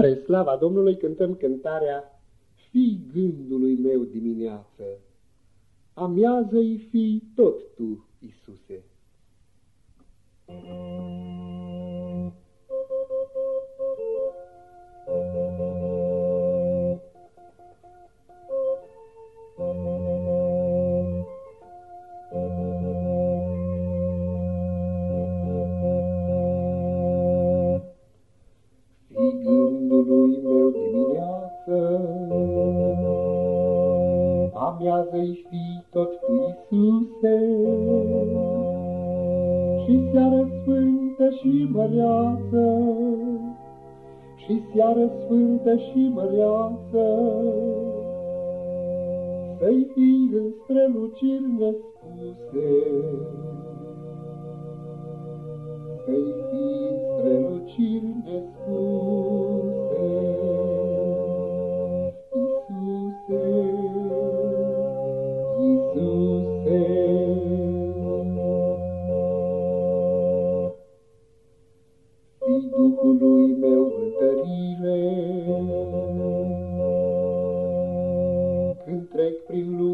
Spre slava Domnului cântăm cântarea Fii gândului meu dimineață, amiază-i fi tot tu, Iisuse. Amiază-i fi tot tu, Iisuse, și seară sfântă și măreață, și seară sfântă și măreață, să-i fii în străluciri nespuse, să-i fii în străluciri nespuse.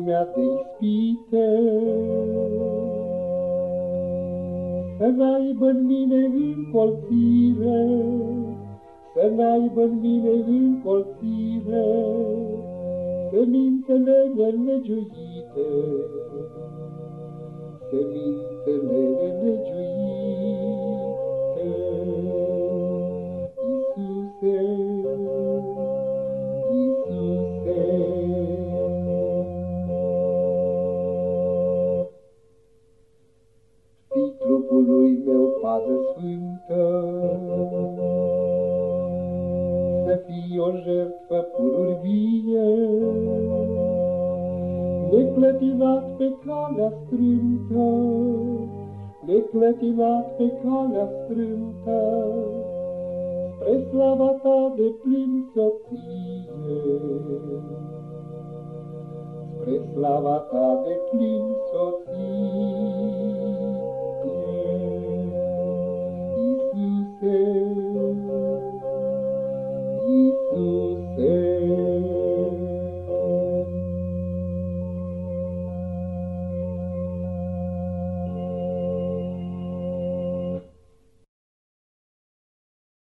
Lumea de ispite, să n-aibă în mine încolțire, să n-aibă în mine încolțire, semintele nelegiuite, semintele nelegiuite. Meu pază sfântă. Să fii o jertfă pururi vie, neclătinat pe calea strântă, neclătinat pe calea strântă, spre slava ta de plin soție. Spre slava ta de plin soție.